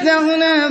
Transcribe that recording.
لَسْنَا هُنَا